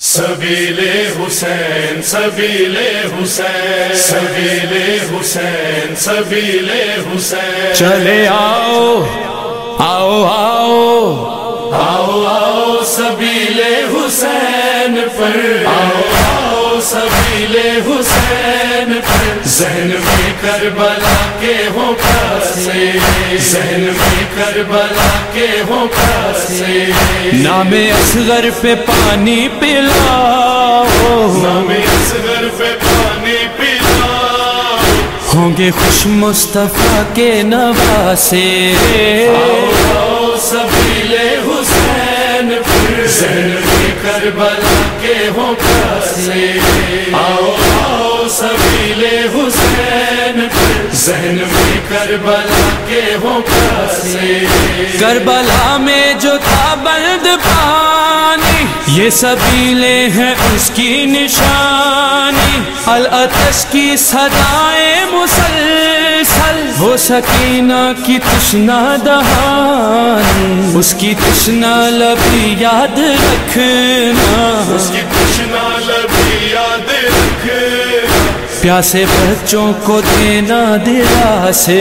سبیلے حسین سبیلے حسین سبیلے حسین سبیلے حسین۔ چلے آؤ آؤ آؤ۔ آؤ آؤ سبیلے حسین پر۔ آؤ آؤ سبیلے حسین۔ ذہن میں کربلا کے ہوں کاسے ذہن میں کربلا کے ہوں کاسے نام اصغر پہ پانی پلاؤ۔ نام اصغر پہ پانی پلا ہوں گے خوش مصطفیٰ کے نواسے۔ سبیلے حسین پھر ذہن میں کربلا کے ہوں کاسے آؤ آؤ سبیلے حسین ذہن میں کربلا کے ہوں کاسے کربلا میں جو تھا بلد پانی، یہ سبیلے ہیں اس کی نشانی۔ العطش کی صدائیں مسلسل، وہ سکینہ کی تشنا دہانی۔ اس کی تشنا لبی یاد رکھنا۔ اس کی تشنا لبی یاد رکھ پیاسے بچوں کو دینا دلا سے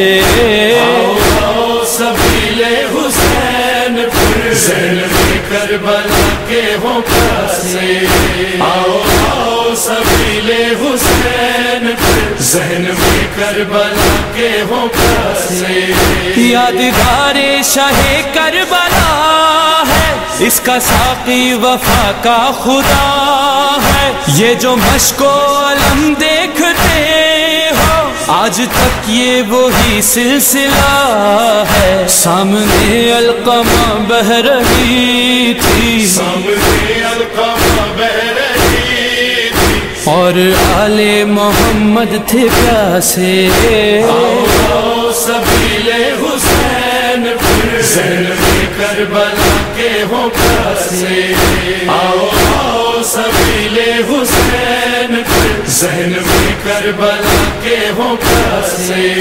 آؤ سبیلے حسین پھر ذہن میں کربلا کے ہوں کاسے آؤ آؤ سبیلے حسین پھر ذہن میں کربلا کے ہوں کاسے یادگار شاہ کربلا ہے، اس کا ساقی وفا کا خدا ہے۔ یہ جو مشق علم دیکھتے آج تک یہ وہی سلسلہ ہے۔ سامنے القمہ بہ رہی تھی۔ سامنے القمہ بہ رہی تھی۔ اور آل محمد تھے پیاسے۔ سبیلے حسین پھر کربلا کے ہوں کاسے آؤ آؤ سبیلے حسین۔ ذہن میں کربلا کے ہوں کاسے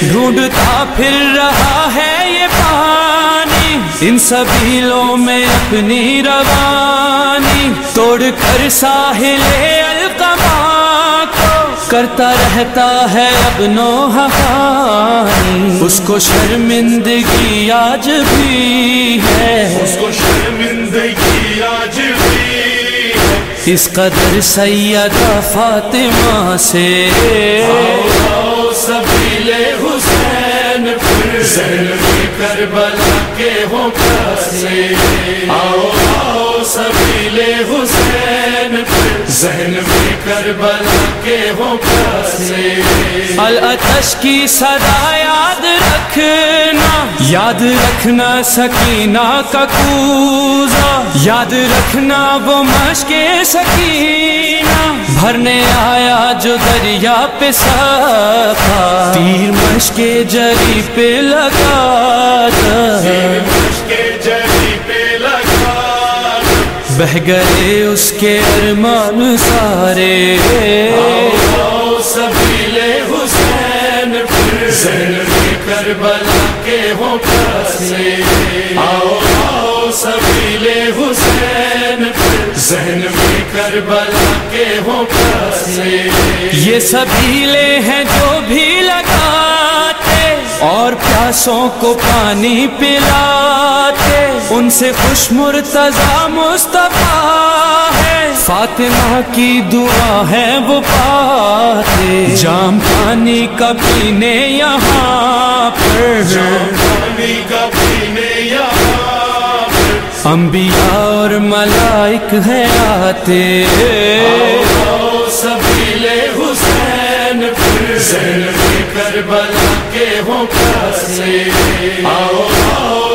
ڈھونڈتا پھر رہا ہے یہ پانی۔ ان سبیلوں میں اپنی روانی۔ توڑ کر ساحل القما کو کرتا رہتا ہے اب نو اس کو شرمندگی آج بھی اس قدر سیدہ فاطمہ سے۔ آؤ پھر ذہن کربلا کے ہوں کاسے آؤ آؤ سبیلے حسین ذہن میں کربلا کے ہوں کاسے العطش کی صدا یاد رکھنا۔ یاد رکھنا سکینہ کا کوزا یاد رکھنا وہ مشق سکینہ۔ بھرنے آیا جو دریا پہ سفا تیر مشق جری پہ لگا بہ گئے اس کے ارمان سارے۔ آؤ سبیلے حسین ذہن میں کربلا کے ہوں کاسے آؤ آؤ سبیلے حسین۔ ذہن میں کربلا کے ہوں کاسے یہ سبیلے ہیں جو بھی لگاتے اور پیاسوں کو پانی پلاتے ان سے خوش مرتضی مصطفیٰ ہے۔ فاطمہ کی دعا ہے وہ پاتے جام پانی کا پینے یہاں پر پانی کا پینے یہاں پر۔ انبیاء اور ملائک ہے آتے آؤ آؤ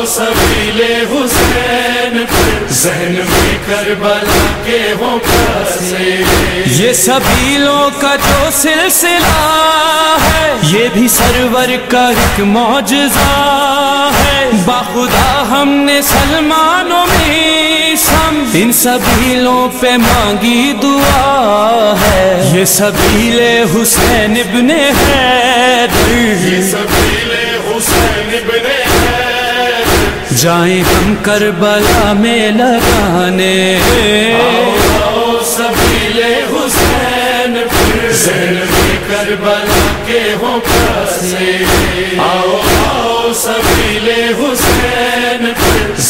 حسین پھر ذہن میں کربلا کے ہوں کاسے یہ سبیلوں کا جو سلسلہ ہے یہ بھی سرور کا ایک معجزہ ہے۔ باخدا ہم نے سلمانوں میں سم۔ ان سبیلوں پہ مانگی دعا ہے۔ یہ سبیل حسین ابن حیدر یہ حیدر جائیں ہم کربلا میں لگانے۔ آؤ سبیلے حسین پھر ذہن میں کربلا کے ہوں پاسے آؤ آؤ سبیلے حسین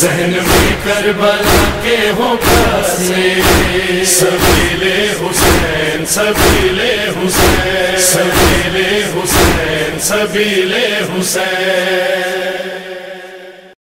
ذہن میں کربلا کے ہوں پاسے سبیلے حسین سبیلے حسین۔ سبیل حسین۔